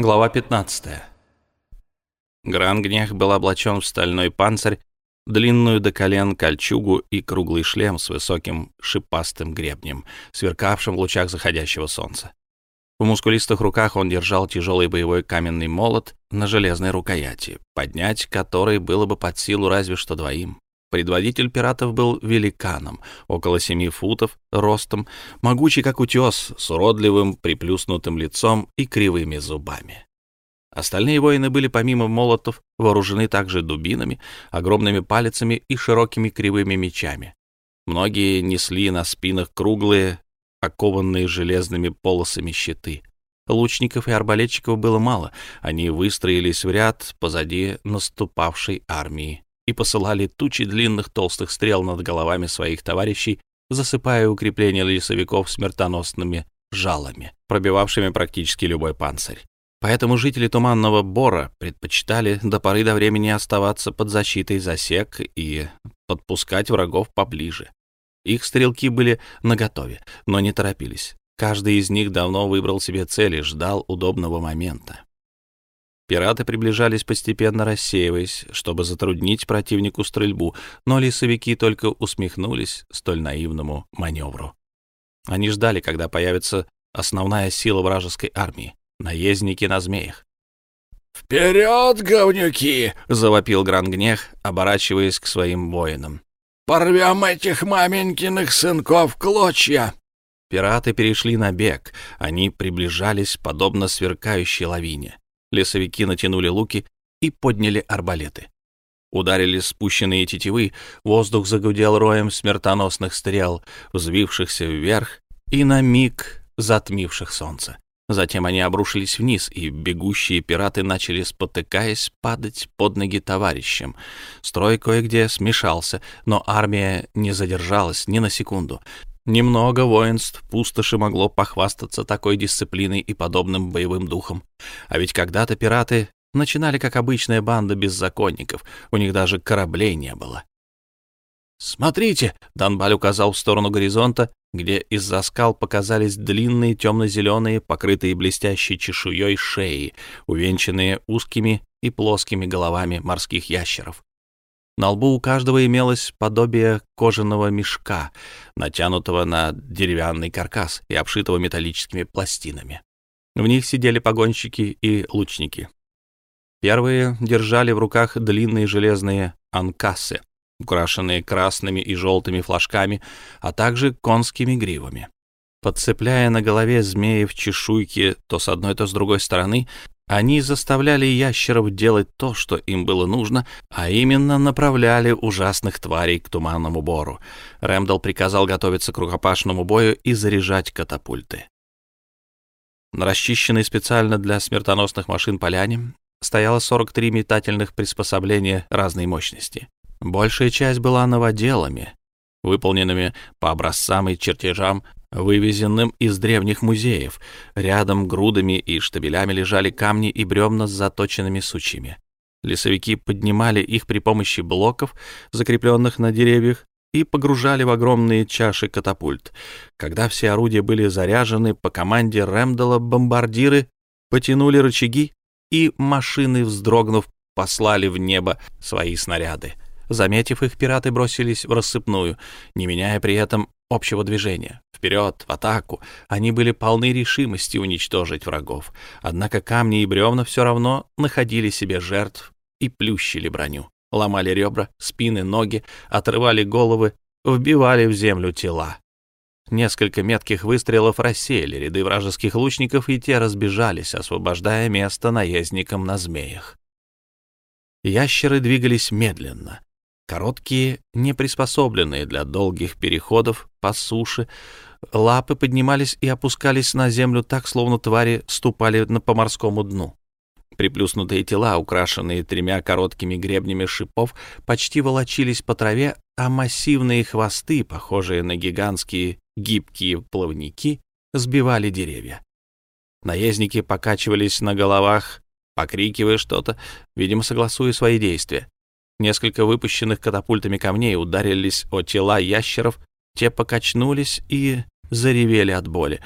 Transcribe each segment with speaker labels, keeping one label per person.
Speaker 1: Глава 15. Грангнех был облачен в стальной панцирь, длинную до колен кольчугу и круглый шлем с высоким шипастым гребнем, сверкавшим в лучах заходящего солнца. В мускулистых руках он держал тяжелый боевой каменный молот на железной рукояти, поднять который было бы под силу разве что двоим. Предводитель пиратов был великаном, около семи футов ростом, могучий как утес, с уродливым приплюснутым лицом и кривыми зубами. Остальные воины были помимо молотов вооружены также дубинами, огромными палицами и широкими кривыми мечами. Многие несли на спинах круглые, окованные железными полосами щиты. Лучников и арбалетчиков было мало, они выстроились в ряд позади наступавшей армии и посылали тучи длинных толстых стрел над головами своих товарищей, засыпая укрепления лесовиков смертоносными жалами, пробивавшими практически любой панцирь. Поэтому жители Туманного Бора предпочитали до поры до времени оставаться под защитой засек и подпускать врагов поближе. Их стрелки были наготове, но не торопились. Каждый из них давно выбрал себе цель и ждал удобного момента. Пираты приближались постепенно рассеиваясь, чтобы затруднить противнику стрельбу, но лесовики только усмехнулись столь наивному маневру. Они ждали, когда появится основная сила вражеской армии — наездники на змеях.
Speaker 2: «Вперед, говнюки!»
Speaker 1: — завопил Грангнех, оборачиваясь к своим воинам.
Speaker 2: «Порвем этих маменькиных сынков клочья!»
Speaker 1: Пираты перешли на бег. Они приближались, подобно сверкающей лавине. Лесовики натянули луки и подняли арбалеты. Ударили спущенные тетивы, воздух загудел роем смертоносных стрел, взвившихся вверх и на миг затмивших солнце. Затем они обрушились вниз, и бегущие пираты начали, спотыкаясь, падать под ноги товарищам. Строй кое-где смешался, но армия не задержалась ни на секунду. Немного воинств пустоши могло похвастаться такой дисциплиной и подобным боевым духом. А ведь когда-то пираты начинали как обычная банда беззаконников, у них даже кораблей не было. «Смотрите!» — Данбаль указал в сторону горизонта, где из-за скал показались длинные темно-зеленые, покрытые блестящей чешуей шеи, увенчанные узкими и плоскими головами морских ящеров. На лбу у каждого имелось подобие кожаного мешка, натянутого на деревянный каркас и обшитого металлическими пластинами. В них сидели погонщики и лучники. Первые держали в руках длинные железные анкасы, украшенные красными и желтыми флажками, а также конскими гривами. Подцепляя на голове змеев чешуйки то с одной, то с другой стороны, они заставляли ящеров делать то, что им было нужно, а именно направляли ужасных тварей к туманному бору. Рэмдал приказал готовиться к рукопашному бою и заряжать катапульты. На расчищенной специально для смертоносных машин поляне стояло 43 метательных приспособления разной мощности. Большая часть была новоделами, выполненными по образцам и чертежам вывезенным из древних музеев. Рядом грудами и штабелями лежали камни и бревна с заточенными сучьями. Лесовики поднимали их при помощи блоков, закрепленных на деревьях, и погружали в огромные чаши катапульт. Когда все орудия были заряжены, по команде Рэмдала бомбардиры потянули рычаги, и машины, вздрогнув, послали в небо свои снаряды. Заметив их, пираты бросились в рассыпную, не меняя при этом общего движения. Вперед, в атаку. Они были полны решимости уничтожить врагов. Однако камни и бревна все равно находили себе жертв и плющили броню. Ломали ребра, спины, ноги, отрывали головы, вбивали в землю тела. Несколько метких выстрелов рассеяли ряды вражеских лучников, и те разбежались, освобождая место наездникам на змеях. Ящеры двигались медленно. Короткие, не приспособленные для долгих переходов по суше, лапы поднимались и опускались на землю так, словно твари ступали по морскому дну. Приплюснутые тела, украшенные тремя короткими гребнями шипов, почти волочились по траве, а массивные хвосты, похожие на гигантские гибкие плавники, сбивали деревья. Наездники покачивались на головах, покрикивая что-то, видимо, согласуя свои действия. Несколько выпущенных катапультами камней ударились о тела ящеров, те покачнулись и заревели от боли.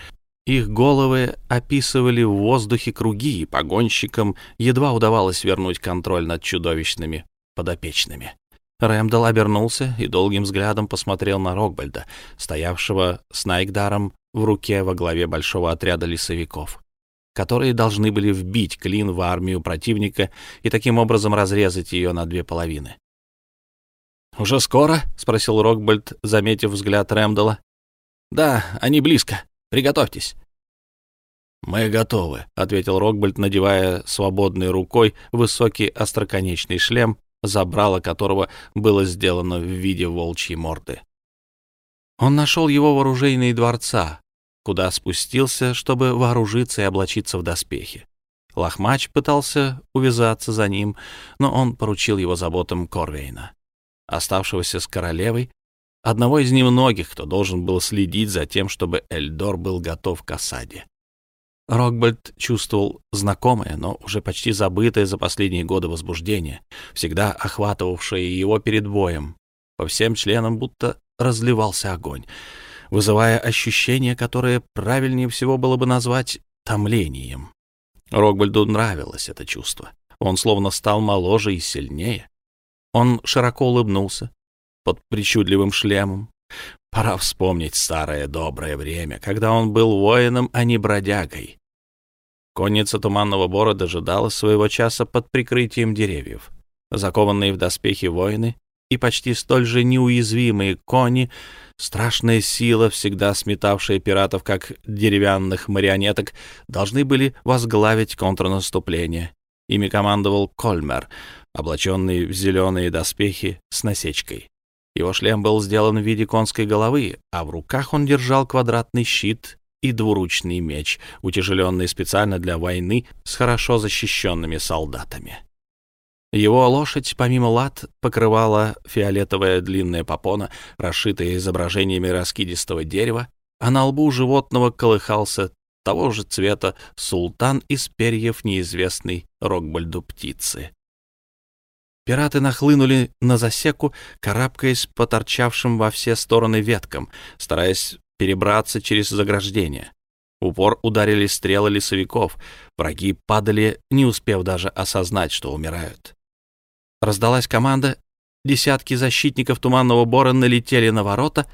Speaker 1: Их головы описывали в воздухе круги, и погонщикам едва удавалось вернуть контроль над чудовищными подопечными. Рэмдал обернулся и долгим взглядом посмотрел на Рокбальда, стоявшего с Найкдаром в руке во главе большого отряда лесовиков, которые должны были вбить клин в армию противника и таким образом разрезать ее на две половины. «Уже скоро?» — спросил Рокбальд, заметив взгляд Рэмдала. «Да, они близко. Приготовьтесь». «Мы готовы», — ответил Рокбальд, надевая свободной рукой высокий остроконечный шлем забрало которого было сделано в виде волчьей морды. Он нашел его в оружейной дворца, куда спустился, чтобы вооружиться и облачиться в доспехи. Лохмач пытался увязаться за ним, но он поручил его заботам Корвейна, оставшегося с королевой, одного из немногих, кто должен был следить за тем, чтобы Эльдор был готов к осаде. Рокбольд чувствовал знакомое, но уже почти забытое за последние годы возбуждение, всегда охватывавшее его перед боем. По всем членам будто разливался огонь, вызывая ощущение, которое правильнее всего было бы назвать томлением. Рокбольду нравилось это чувство. Он словно стал моложе и сильнее. Он широко улыбнулся под причудливым шлемом, Пора вспомнить старое доброе время, когда он был воином, а не бродягой. Конница Туманного Бора дожидалась своего часа под прикрытием деревьев. Закованные в доспехи воины и почти столь же неуязвимые кони, страшная сила, всегда сметавшая пиратов как деревянных марионеток, должны были возглавить контрнаступление. Ими командовал Кольмер, облаченный в зеленые доспехи с насечкой. Его шлем был сделан в виде конской головы, а в руках он держал квадратный щит и двуручный меч, утяжеленный специально для войны с хорошо защищенными солдатами. Его лошадь, помимо лад, покрывала фиолетовая длинная попона, расшитая изображениями раскидистого дерева, а на лбу животного колыхался того же цвета султан из перьев неизвестной Рокбальду птицы. Пираты нахлынули на засеку, карабкаясь по торчавшим во все стороны веткам, стараясь перебраться через заграждение. Упор ударили стрелы лесовиков, враги падали, не успев даже осознать, что умирают. Раздалась команда, десятки защитников Туманного Бора налетели на ворота,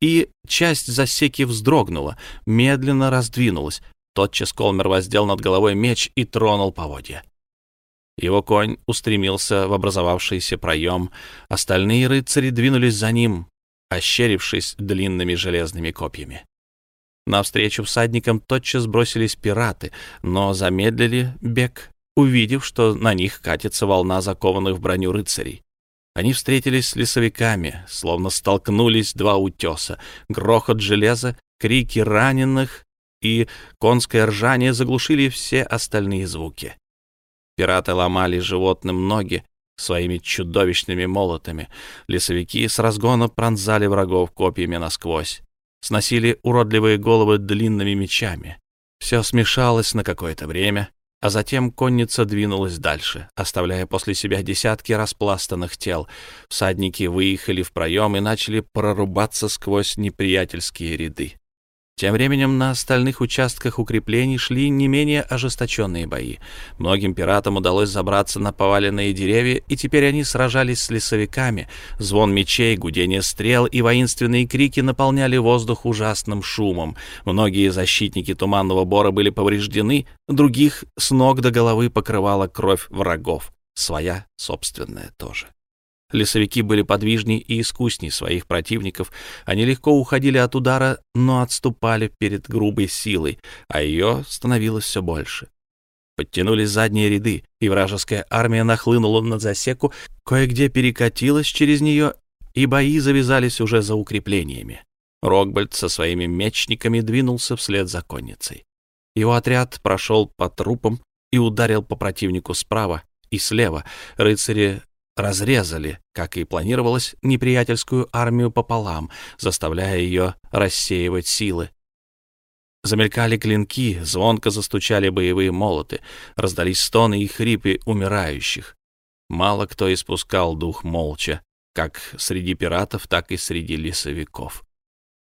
Speaker 1: и часть засеки вздрогнула, медленно раздвинулась. Тотчас Колмер воздел над головой меч и тронул поводья. Его конь устремился в образовавшийся проем. Остальные рыцари двинулись за ним, ощерившись длинными железными копьями. Навстречу всадникам тотчас бросились пираты, но замедлили бег, увидев, что на них катится волна закованных в броню рыцарей. Они встретились с лесовиками, словно столкнулись два утеса. Грохот железа, крики раненых и конское ржание заглушили все остальные звуки. Пираты ломали животным ноги своими чудовищными молотами. Лесовики с разгона пронзали врагов копьями насквозь. Сносили уродливые головы длинными мечами. Все смешалось на какое-то время, а затем конница двинулась дальше, оставляя после себя десятки распластанных тел. Всадники выехали в проем и начали прорубаться сквозь неприятельские ряды. Тем временем на остальных участках укреплений шли не менее ожесточенные бои. Многим пиратам удалось забраться на поваленные деревья, и теперь они сражались с лесовиками. Звон мечей, гудение стрел и воинственные крики наполняли воздух ужасным шумом. Многие защитники Туманного Бора были повреждены, других с ног до головы покрывала кровь врагов. Своя собственная тоже. Лесовики были подвижнее и искусней своих противников. Они легко уходили от удара, но отступали перед грубой силой, а ее становилось все больше. Подтянулись задние ряды, и вражеская армия нахлынула на засеку, кое-где перекатилась через нее, и бои завязались уже за укреплениями. Рокбальд со своими мечниками двинулся вслед за конницей. Его отряд прошел по трупам и ударил по противнику справа и слева. Рыцари разрезали, как и планировалось, неприятельскую армию пополам, заставляя ее рассеивать силы. Замелькали клинки, звонко застучали боевые молоты, раздались стоны и хрипы умирающих. Мало кто испускал дух молча, как среди пиратов, так и среди лесовиков.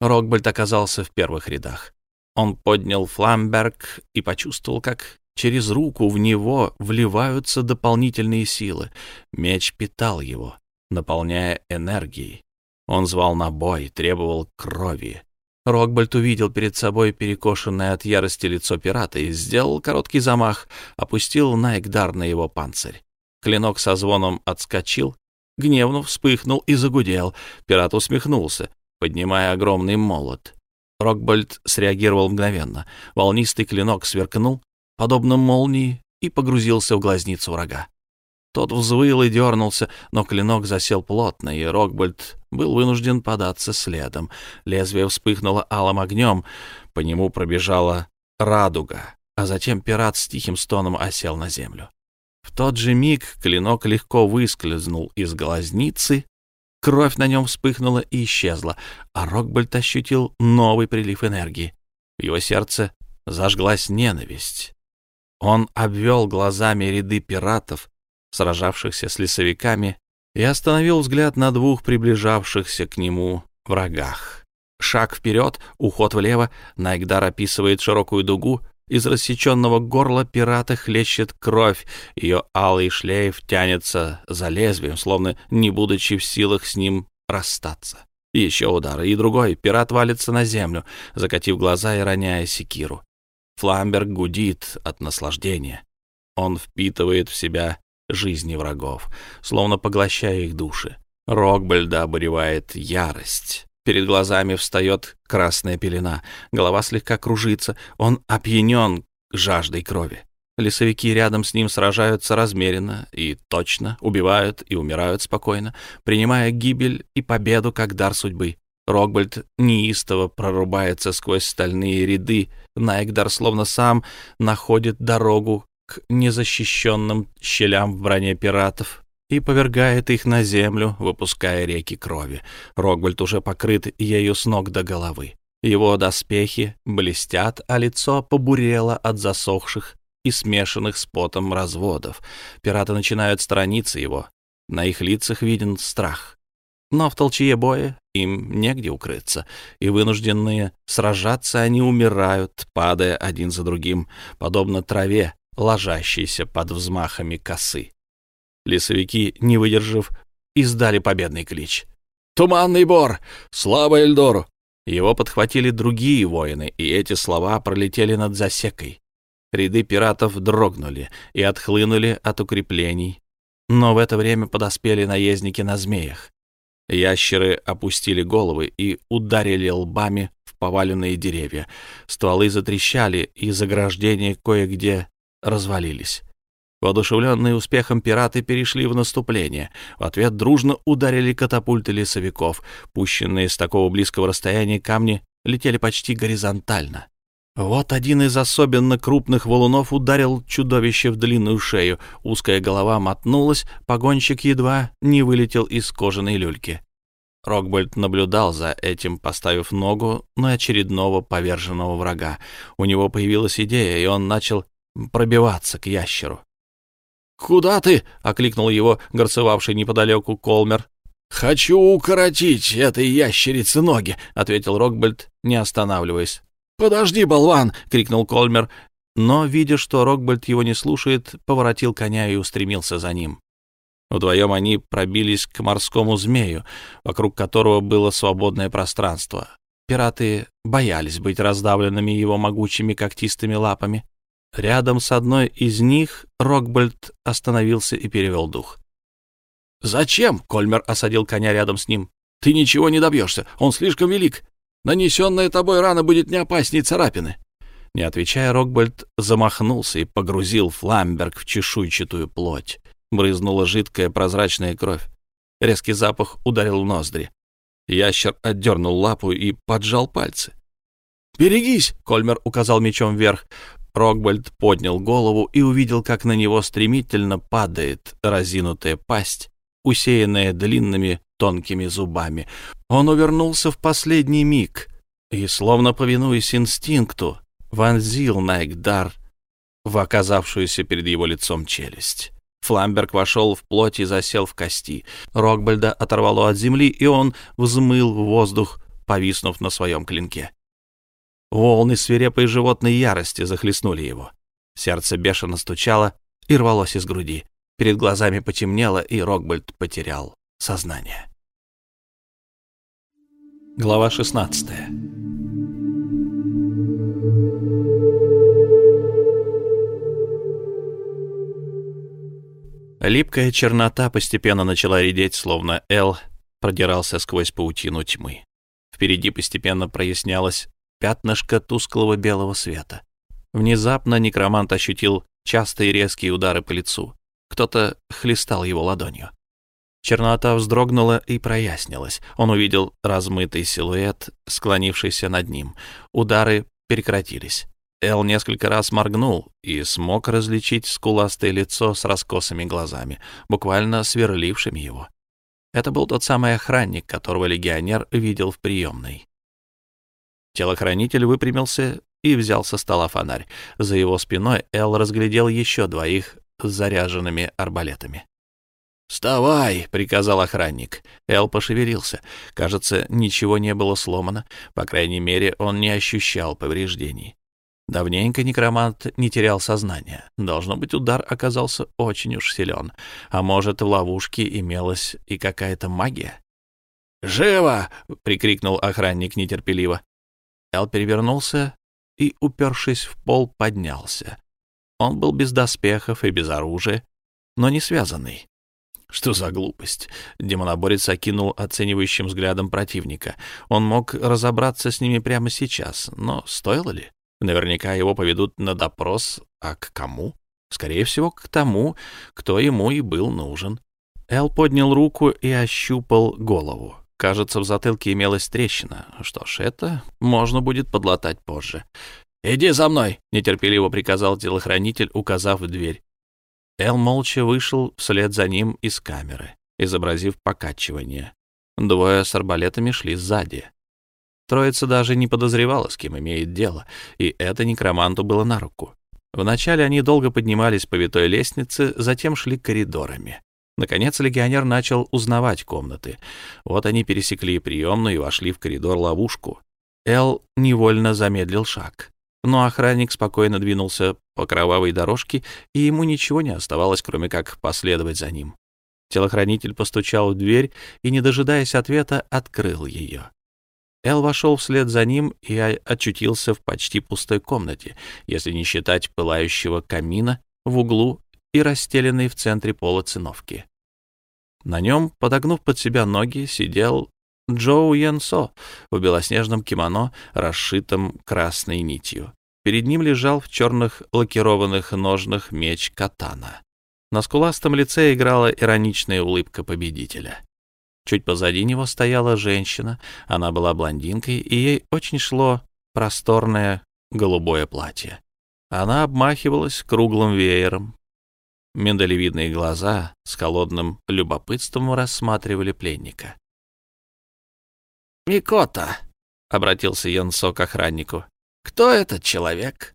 Speaker 1: Рокбальд оказался в первых рядах. Он поднял фламберг и почувствовал, как через руку в него вливаются дополнительные силы. Меч питал его, наполняя энергией. Он звал на бой, требовал крови. Рокбольд увидел перед собой перекошенное от ярости лицо пирата и сделал короткий замах, опустил Найкдар на его панцирь. Клинок со звоном отскочил, гневно вспыхнул и загудел. Пират усмехнулся, поднимая огромный молот. Рокбольд среагировал мгновенно. Волнистый клинок сверкнул, подобно молнии, и погрузился в глазницу врага. Тот взвыл и дернулся, но клинок засел плотно, и Рокбольд был вынужден податься следом. Лезвие вспыхнуло алым огнем, по нему пробежала радуга, а затем пират с тихим стоном осел на землю. В тот же миг клинок легко выскользнул из глазницы, кровь на нем вспыхнула и исчезла, а Рокбольд ощутил новый прилив энергии. В его сердце зажглась ненависть. Он обвел глазами ряды пиратов, сражавшихся с лесовиками, и остановил взгляд на двух приближавшихся к нему врагах. Шаг вперед, уход влево, Найгдар описывает широкую дугу, из рассеченного горла пирата хлещет кровь, ее алый шлейф тянется за лезвием, словно не будучи в силах с ним расстаться. Еще удар, и другой, пират валится на землю, закатив глаза и роняя секиру. Фламберг гудит от наслаждения. Он впитывает в себя жизни врагов, словно поглощая их души. Рокбельда обуревает ярость. Перед глазами встает красная пелена, голова слегка кружится, он опьянен жаждой крови. Лесовики рядом с ним сражаются размеренно и точно, убивают и умирают спокойно, принимая гибель и победу как дар судьбы. Рокбольд неистово прорубается сквозь стальные ряды, Найгдар словно сам находит дорогу к незащищенным щелям в броне пиратов, и повергает их на землю, выпуская реки крови. Рогвальд уже покрыт ею с ног до головы. Его доспехи блестят, а лицо побурело от засохших и смешанных с потом разводов. Пираты начинают сторониться его. На их лицах виден страх. Но в толчье боя им негде укрыться, и вынужденные сражаться они умирают, падая один за другим, подобно траве, ложащейся под взмахами косы. Лесовики, не выдержав, издали победный клич. «Туманный бор! Слава Эльдору!» Его подхватили другие воины, и эти слова пролетели над засекой. Ряды пиратов дрогнули и отхлынули от укреплений. Но в это время подоспели наездники на змеях. Ящеры опустили головы и ударили лбами в поваленные деревья. Стволы затрещали, и заграждения кое-где развалились. Воодушевленные успехом пираты перешли в наступление. В ответ дружно ударили катапульты лесовиков. Пущенные с такого близкого расстояния камни летели почти горизонтально. Вот один из особенно крупных валунов ударил чудовище в длинную шею. Узкая голова мотнулась, погонщик едва не вылетел из кожаной люльки. Рокбольд наблюдал за этим, поставив ногу на очередного поверженного врага. У него появилась идея, и он начал пробиваться к ящеру.
Speaker 2: «Куда ты?»
Speaker 1: — окликнул его горцевавший неподалеку Колмер.
Speaker 2: «Хочу укоротить этой ящерице ноги», —
Speaker 1: ответил Рокбольд, не останавливаясь.
Speaker 2: «Подожди, болван!»
Speaker 1: — крикнул Колмер, но, видя, что Рокбольд его не слушает, поворотил коня и устремился за ним. Вдвоем они пробились к морскому змею, вокруг которого было свободное пространство. Пираты боялись быть раздавленными его могучими когтистыми лапами. Рядом с одной из них Рокбольд остановился и перевел дух.
Speaker 2: «Зачем?» — Кольмер осадил коня рядом с ним. «Ты ничего не добьешься, он слишком велик. Нанесенная тобой рана будет не опаснее царапины».
Speaker 1: Не отвечая, Рокбольд замахнулся и погрузил Фламберг в чешуйчатую плоть. Брызнула жидкая прозрачная кровь. Резкий запах ударил в ноздри. Ящер отдернул лапу и поджал пальцы.
Speaker 2: «Берегись!»
Speaker 1: — Кольмер указал мечом вверх. Рокбольд поднял голову и увидел, как на него стремительно падает разинутая пасть, усеянная длинными тонкими зубами. Он увернулся в последний миг и, словно повинуясь инстинкту, вонзил Найкдар в оказавшуюся перед его лицом челюсть. Фламберг вошел в плоть и засел в кости. Рокбольда оторвало от земли, и он взмыл в воздух, повиснув на своем клинке. Волны свирепой животной ярости захлестнули его. Сердце бешено стучало и рвалось из груди. Перед глазами потемнело, и Рокбольд потерял сознание. Глава 16 Липкая чернота постепенно начала редеть, словно Эл продирался сквозь паутину тьмы. Впереди постепенно прояснялось пятнышко тусклого белого света. Внезапно некромант ощутил частые резкие удары по лицу. Кто-то хлестал его ладонью. Чернота вздрогнула и прояснилась. Он увидел размытый силуэт, склонившийся над ним. Удары прекратились. Эл несколько раз моргнул и смог различить скуластое лицо с раскосыми глазами, буквально сверлившими его. Это был тот самый охранник, которого легионер видел в приемной. Телохранитель выпрямился и взял со стола фонарь. За его спиной Эл разглядел еще двоих с заряженными арбалетами. «Вставай!» — приказал охранник. Эл пошевелился. Кажется, ничего не было сломано. По крайней мере, он не ощущал повреждений. Давненько некромант не терял сознания. Должно быть, удар оказался очень уж силен. А может, в ловушке имелась и какая-то магия? «Живо!» — прикрикнул охранник нетерпеливо. Эл перевернулся и, упершись в пол, поднялся. Он был без доспехов и без оружия, но не связанный. Что за глупость? Демоноборец окинул оценивающим взглядом противника. Он мог разобраться с ними прямо сейчас, но стоило ли? Наверняка его поведут на допрос, а к кому? Скорее всего, к тому, кто ему и был нужен. Эл поднял руку и ощупал голову. Кажется, в затылке имелась трещина. Что ж, это можно будет подлатать позже. «Иди за мной!» — нетерпеливо приказал телохранитель, указав дверь. Эл молча вышел вслед за ним из камеры, изобразив покачивание. Двое с арбалетами шли сзади. Троица даже не подозревала, с кем имеет дело, и это некроманту было на руку. Вначале они долго поднимались по витой лестнице, затем шли коридорами. Наконец легионер начал узнавать комнаты. Вот они пересекли приемную и вошли в коридор-ловушку. Эл невольно замедлил шаг но охранник спокойно двинулся по кровавой дорожке, и ему ничего не оставалось, кроме как последовать за ним. Телохранитель постучал в дверь и, не дожидаясь ответа, открыл ее. Эл вошел вслед за ним и очутился в почти пустой комнате, если не считать пылающего камина в углу и расстеленной в центре пола циновки. На нем, подогнув под себя ноги, сидел Джоу Янсо в белоснежном кимоно, расшитом красной нитью. Перед ним лежал в черных лакированных ножнах меч катана. На скуластом лице играла ироничная улыбка победителя. Чуть позади него стояла женщина, она была блондинкой, и ей очень шло просторное голубое платье. Она обмахивалась круглым веером. Миндалевидные глаза с холодным любопытством рассматривали пленника. «Микота», — обратился Янсо к охраннику, — «кто этот человек?»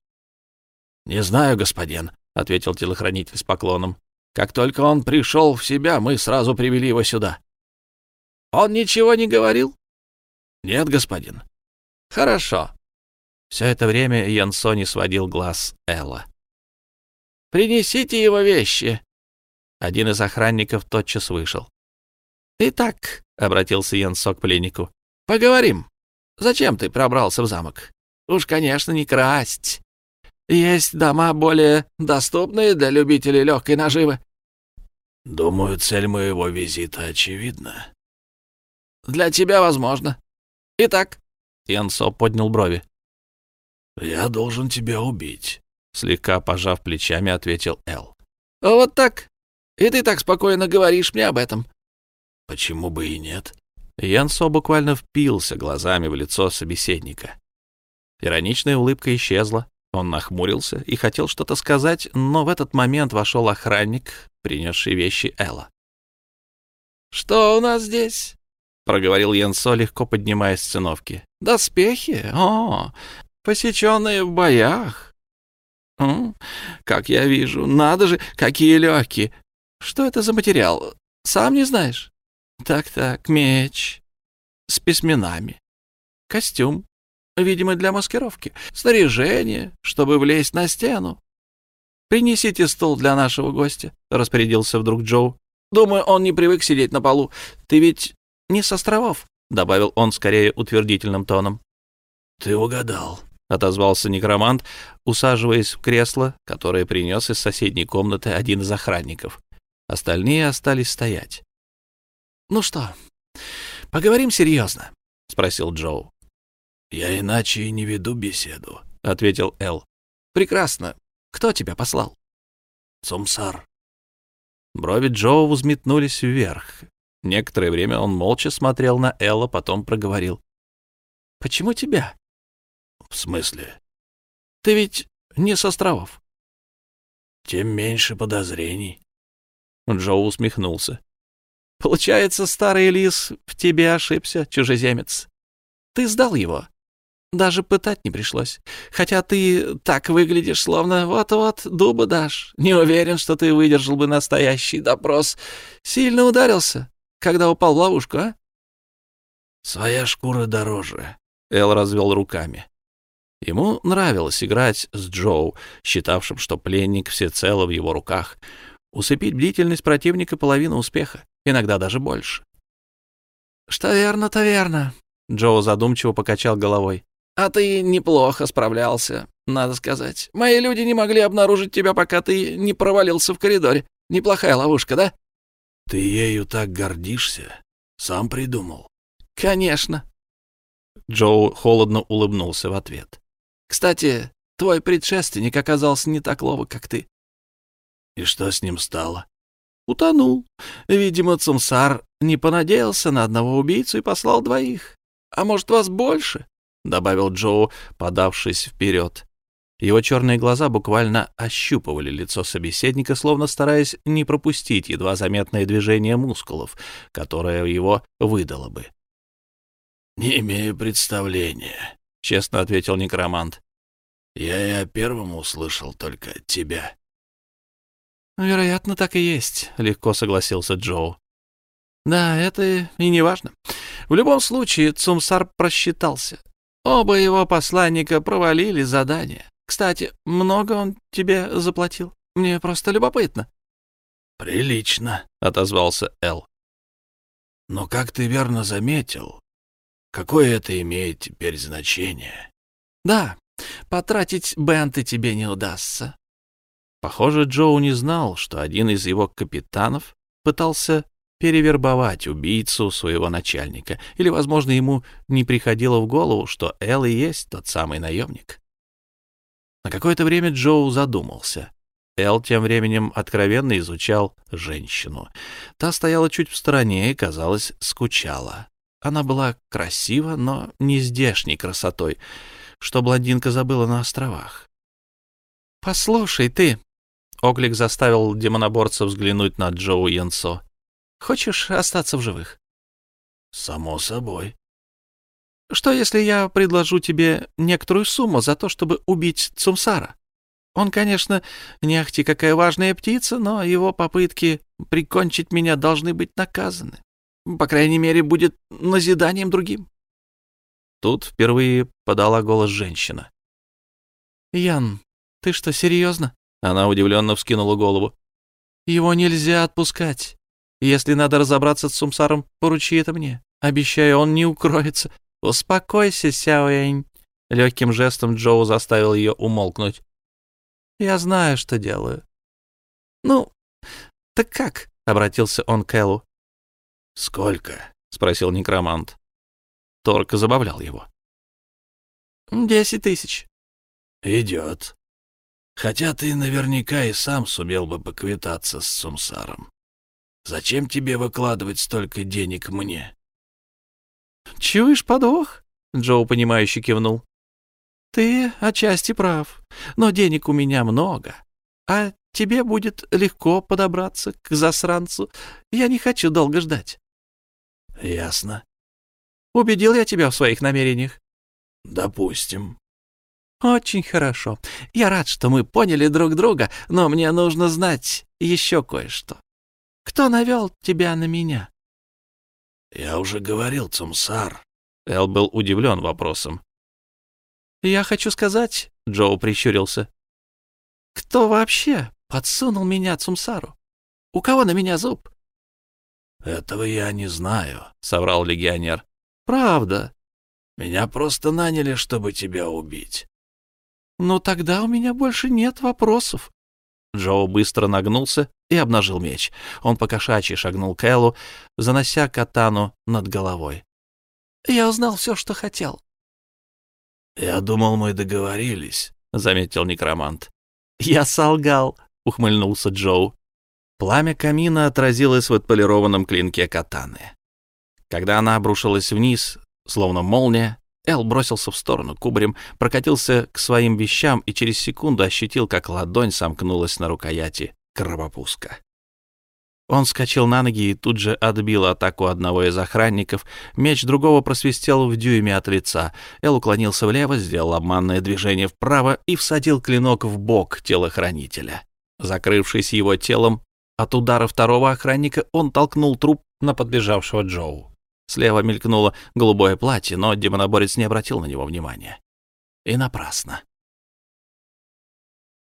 Speaker 1: «Не знаю, господин», — ответил телохранитель с поклоном. «Как только он пришел в себя, мы сразу привели его сюда». «Он ничего не говорил?» «Нет, господин». «Хорошо». Все это время Янсо не сводил глаз Элла. «Принесите его вещи». Один из охранников тотчас вышел. «Итак», — обратился Янсо к пленнику, Поговорим. Зачем ты пробрался в замок? Уж, конечно, не красть. Есть дома более доступные для любителей легкой наживы.
Speaker 2: Думаю, цель моего визита очевидна.
Speaker 1: Для тебя возможно. Итак, Янсо поднял брови.
Speaker 2: Я должен тебя убить, слегка пожав плечами, ответил Эл.
Speaker 1: Вот так. И ты так спокойно говоришь мне об этом.
Speaker 2: Почему бы и нет?
Speaker 1: Янсо буквально впился глазами в лицо собеседника. Ироничная улыбка исчезла, он нахмурился и хотел что-то сказать, но в этот момент вошел охранник, принесший вещи Элла. «Что у нас здесь?» — проговорил Янсо, легко поднимаясь с циновки. «Доспехи? О, посеченные в боях. Как я вижу, надо же, какие легкие. Что это за материал? Сам не знаешь?» Так-так, меч. С письменами. Костюм.
Speaker 2: видимо, для маскировки. Снаряжение, чтобы влезть на стену. «Принесите стул для нашего гостя», — распорядился вдруг Джоу. «Думаю, он не привык сидеть на полу. Ты ведь не с островов», — добавил он скорее утвердительным тоном.
Speaker 1: «Ты угадал», —
Speaker 2: отозвался некромант, усаживаясь в кресло, которое принес из соседней комнаты один из охранников. Остальные остались стоять. «Ну что, поговорим серьезно?» — спросил Джоу.
Speaker 1: «Я иначе и не веду беседу», —
Speaker 2: ответил Эл. «Прекрасно. Кто тебя послал?»
Speaker 1: «Сумсар».
Speaker 2: Брови Джоу взметнулись вверх. Некоторое время он молча смотрел на Элла, потом проговорил. «Почему тебя?»
Speaker 1: «В смысле?»
Speaker 2: «Ты ведь не с островов».
Speaker 1: «Тем меньше подозрений».
Speaker 2: Джоу усмехнулся. «Получается, старый лис в тебе ошибся, чужеземец. Ты сдал его. Даже пытать не пришлось. Хотя ты так выглядишь, словно вот-вот дуба дашь. Не уверен, что ты выдержал бы настоящий допрос. Сильно ударился, когда упал в ловушку, а?
Speaker 1: Своя шкура дороже.
Speaker 2: Эл развел руками. Ему нравилось играть с Джоу, считавшим, что пленник всецело в его руках. Усыпить бдительность противника — половина успеха, иногда даже больше. «Что верно, то верно», — Джоу задумчиво покачал головой. А ты неплохо справлялся, надо сказать. Мои люди не могли обнаружить тебя, пока ты не провалился в коридоре. Неплохая ловушка, да?
Speaker 1: Ты ею так гордишься? Сам придумал.
Speaker 2: Конечно. Джоу холодно улыбнулся в ответ. Кстати, твой предшественник оказался не так ловок, как ты.
Speaker 1: И что с ним стало?
Speaker 2: Утонул. Видимо, Цумсар не понадеялся на одного убийцу и послал двоих. А может, вас больше? добавил Джоу, подавшись вперед. Его черные глаза буквально ощупывали лицо собеседника, словно стараясь не пропустить едва заметное движение мускулов, которое его выдало бы.
Speaker 1: «Не имею представления», — честно ответил некромант. «Я и о первом услышал только от тебя».
Speaker 2: «Вероятно, так и есть», — легко согласился Джоу. «Да, это и не важно. В любом случае, Цумсар просчитался. Оба его посланника провалили задание. Кстати, много он тебе заплатил? Мне просто любопытно.
Speaker 1: Прилично, отозвался Эл. Но как ты верно заметил, какое это имеет теперь значение?
Speaker 2: Да, потратить бенты тебе не удастся. Похоже, Джоу не знал, что один из его капитанов пытался перевербовать убийцу своего начальника, или, возможно, ему не приходило в голову, что Эл и есть тот самый наемник. На какое-то время Джоу задумался. Эл тем временем откровенно изучал женщину. Та стояла чуть в стороне и, казалось, скучала. Она была красива, но не здешней красотой, что блондинка забыла на островах. «Послушай, ты...» Оклик заставил демоноборца взглянуть на Джоу Янцо. Хочешь остаться в живых?
Speaker 1: Само собой.
Speaker 2: Что, если я предложу тебе некоторую сумму за то, чтобы убить Цумсара? Он, конечно, не ахти какая важная птица, но его попытки прикончить меня должны быть наказаны. По крайней мере, будет назиданием другим. Тут впервые подала голос женщина. «Ян, ты что, серьезно?» Она удивленно вскинула голову. «Его нельзя отпускать. Если надо разобраться с Сумсаром, поручи это мне. Обещаю, он не укроется. Успокойся, Сяоэнь. Легким жестом Джоу заставил ее умолкнуть. Я знаю, что делаю. Ну, так как? Обратился он к Эллу.
Speaker 1: Сколько?
Speaker 2: Спросил некромант. Торка забавлял его. Десять тысяч.
Speaker 1: Идет. Хотя ты наверняка и сам сумел бы поквитаться с Сумсаром. Зачем тебе выкладывать столько денег мне?»
Speaker 2: «Чуешь подвох?» — Джоу, понимающе кивнул. «Ты отчасти прав, но денег у меня много, а тебе будет легко подобраться к засранцу. Я не хочу долго ждать».
Speaker 1: «Ясно».
Speaker 2: «Убедил я тебя в своих намерениях?»
Speaker 1: «Допустим».
Speaker 2: «Очень хорошо. Я рад, что мы поняли друг друга, но мне нужно знать еще кое-что. Кто навел тебя на меня?»
Speaker 1: «Я уже говорил, Цумсар».
Speaker 2: Эл был удивлен вопросом. Я хочу сказать, — Джоу прищурился, — кто вообще подсунул меня Цумсару? У кого на меня зуб?
Speaker 3: «Этого я не знаю», —
Speaker 2: соврал легионер. «Правда.
Speaker 3: Меня просто наняли, чтобы тебя убить».
Speaker 2: «Ну тогда у меня больше нет вопросов». Джоу быстро нагнулся и обнажил меч. Он покошачьи шагнул к Эллу, занося катану над головой. «Я узнал все, что хотел».
Speaker 3: «Я думал, мы договорились», — заметил некромант.
Speaker 2: «Я солгал», — ухмыльнулся Джоу. Пламя камина отразилось в отполированном клинке катаны. Когда она обрушилась вниз, словно молния, Эл бросился в сторону кубарем, прокатился к своим вещам и через секунду ощутил, как ладонь сомкнулась на рукояти кровопуска. Он скачал на ноги и тут же отбил атаку одного из охранников. Меч другого просвистел в дюйме от лица. Эл уклонился влево, сделал обманное движение вправо и всадил клинок в бок телохранителя. Закрывшись его телом, от удара второго охранника он толкнул труп на подбежавшего Джоу. Слева мелькнуло голубое платье, но демоноборец не обратил на него внимания. И напрасно.